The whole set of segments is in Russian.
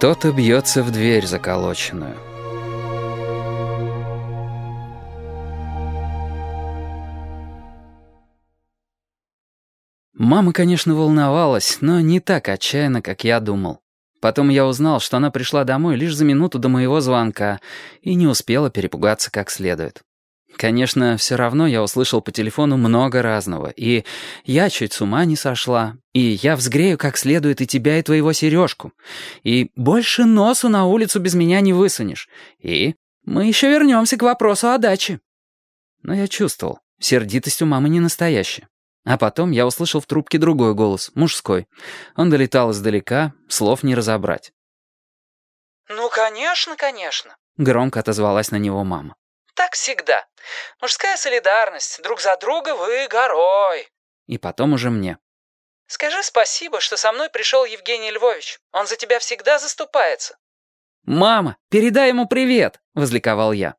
Кто-то бьется в дверь заколоченную. Мама, конечно, волновалась, но не так отчаянно, как я думал. Потом я узнал, что она пришла домой лишь за минуту до моего звонка и не успела перепугаться как следует. Конечно, все равно я услышал по телефону много разного, и я чуть с ума не сошла, и я взгрею как следует и тебя, и твоего сережку, и больше носу на улицу без меня не высунешь, и мы еще вернемся к вопросу о даче. Но я чувствовал, сердитость у мамы не настоящая. А потом я услышал в трубке другой голос, мужской. Он долетал издалека, слов не разобрать. «Ну, конечно, конечно», — громко отозвалась на него мама. Так всегда. Мужская солидарность. Друг за друга вы горой. И потом уже мне. Скажи спасибо, что со мной пришел Евгений Львович. Он за тебя всегда заступается. «Мама, передай ему привет!» — возликовал я.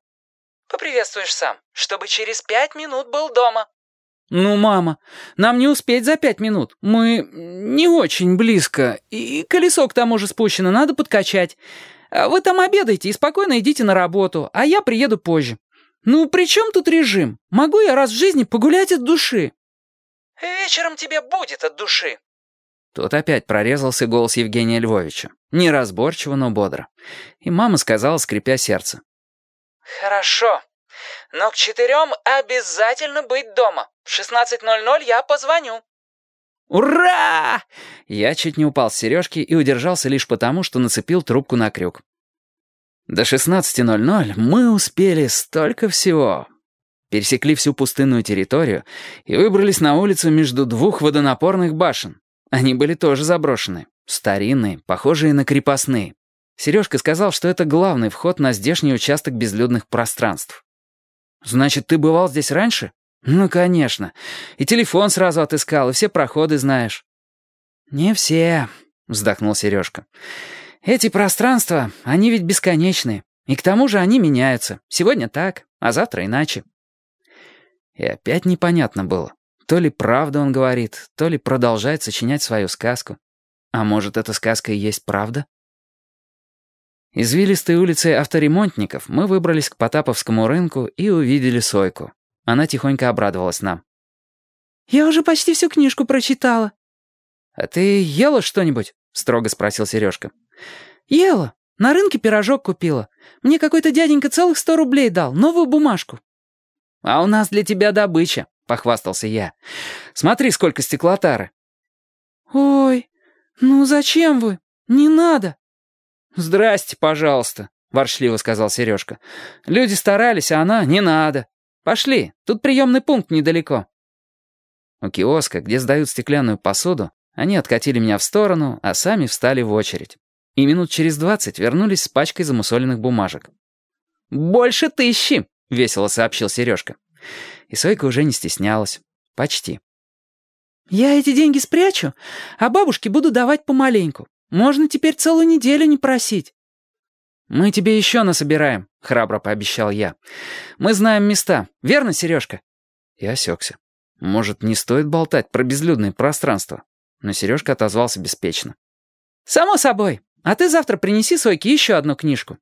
«Поприветствуешь сам, чтобы через пять минут был дома». «Ну, мама, нам не успеть за пять минут. Мы не очень близко, и колесо к тому же спущено, надо подкачать. А вы там обедайте и спокойно идите на работу, а я приеду позже. Ну, при чем тут режим? Могу я раз в жизни погулять от души?» «Вечером тебе будет от души». Тут опять прорезался голос Евгения Львовича. Неразборчиво, но бодро. И мама сказала, скрипя сердце. «Хорошо, но к четырем обязательно быть дома. В 16.00 я позвоню». «Ура!» Я чуть не упал с сережки и удержался лишь потому, что нацепил трубку на крюк. До 16.00 мы успели столько всего. Пересекли всю пустынную территорию и выбрались на улицу между двух водонапорных башен. Они были тоже заброшены. Старинные, похожие на крепостные. Сережка сказал, что это главный вход на здешний участок безлюдных пространств. «Значит, ты бывал здесь раньше?» «Ну, конечно. И телефон сразу отыскал, и все проходы знаешь». «Не все», — вздохнул Сережка. «Эти пространства, они ведь бесконечные. И к тому же они меняются. Сегодня так, а завтра иначе». И опять непонятно было. То ли правда он говорит, то ли продолжает сочинять свою сказку. А может, эта сказка и есть правда? Извилистой улицей авторемонтников мы выбрались к Потаповскому рынку и увидели Сойку. Она тихонько обрадовалась нам. «Я уже почти всю книжку прочитала». «А ты ела что-нибудь?» — строго спросил Сережка. «Ела. На рынке пирожок купила. Мне какой-то дяденька целых сто рублей дал, новую бумажку». «А у нас для тебя добыча», — похвастался я. «Смотри, сколько стеклотары». «Ой, ну зачем вы? Не надо». «Здрасте, пожалуйста», — ворчливо сказал Сережка. «Люди старались, а она не надо». «Пошли, тут приемный пункт недалеко». У киоска, где сдают стеклянную посуду, они откатили меня в сторону, а сами встали в очередь. И минут через двадцать вернулись с пачкой замусоленных бумажек. «Больше тысячи!» — весело сообщил Сережка. И Сойка уже не стеснялась. Почти. «Я эти деньги спрячу, а бабушке буду давать помаленьку. Можно теперь целую неделю не просить». «Мы тебе еще насобираем», — храбро пообещал я. «Мы знаем места. Верно, Сережка?» И осекся. Может, не стоит болтать про безлюдное пространство? Но Сережка отозвался беспечно. «Само собой. А ты завтра принеси Сойке еще одну книжку».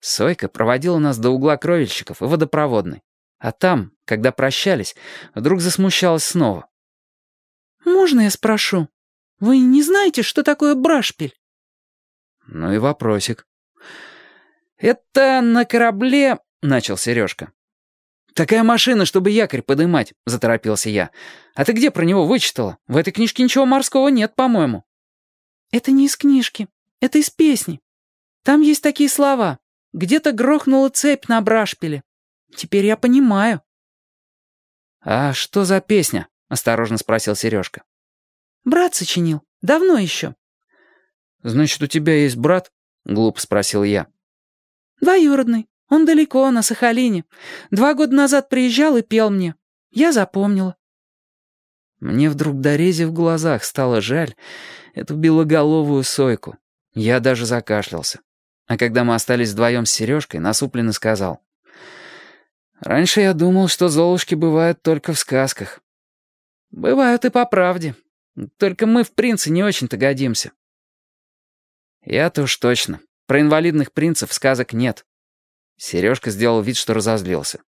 Сойка проводила нас до угла кровельщиков и водопроводной. А там, когда прощались, вдруг засмущалась снова. «Можно я спрошу? Вы не знаете, что такое брашпиль?» Ну и вопросик. «Это на корабле...» — начал Сережка. «Такая машина, чтобы якорь подымать», — заторопился я. «А ты где про него вычитала? В этой книжке ничего морского нет, по-моему». «Это не из книжки. Это из песни. Там есть такие слова. Где-то грохнула цепь на брашпиле. Теперь я понимаю». «А что за песня?» — осторожно спросил Сережка. «Брат сочинил. Давно еще». «Значит, у тебя есть брат?» — глупо спросил я. «Двоюродный. Он далеко, на Сахалине. Два года назад приезжал и пел мне. Я запомнила». Мне вдруг до рези в глазах стало жаль эту белоголовую сойку. Я даже закашлялся. А когда мы остались вдвоем с Сережкой, насупленно сказал. «Раньше я думал, что золушки бывают только в сказках». «Бывают и по правде. Только мы в принце не очень-то годимся». Я-то уж точно. Про инвалидных принцев сказок нет. Сережка сделал вид, что разозлился.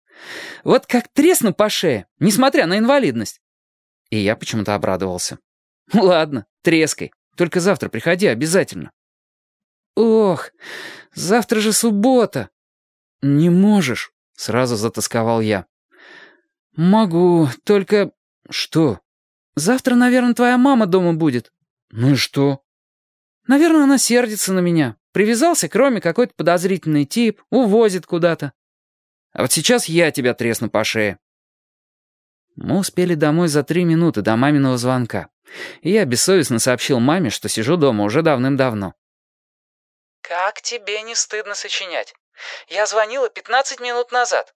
Вот как тресну по шее, несмотря на инвалидность. И я почему-то обрадовался. Ладно, трескай. Только завтра приходи обязательно. Ох, завтра же суббота. Не можешь, сразу затасковал я. Могу, только... Что? Завтра, наверное, твоя мама дома будет. Ну и что? Наверное, она сердится на меня. Привязался к Роме какой-то подозрительный тип, увозит куда-то. А вот сейчас я тебя тресну по шее. Мы успели домой за три минуты до маминого звонка. И я бессовестно сообщил маме, что сижу дома уже давным-давно. «Как тебе не стыдно сочинять? Я звонила 15 минут назад.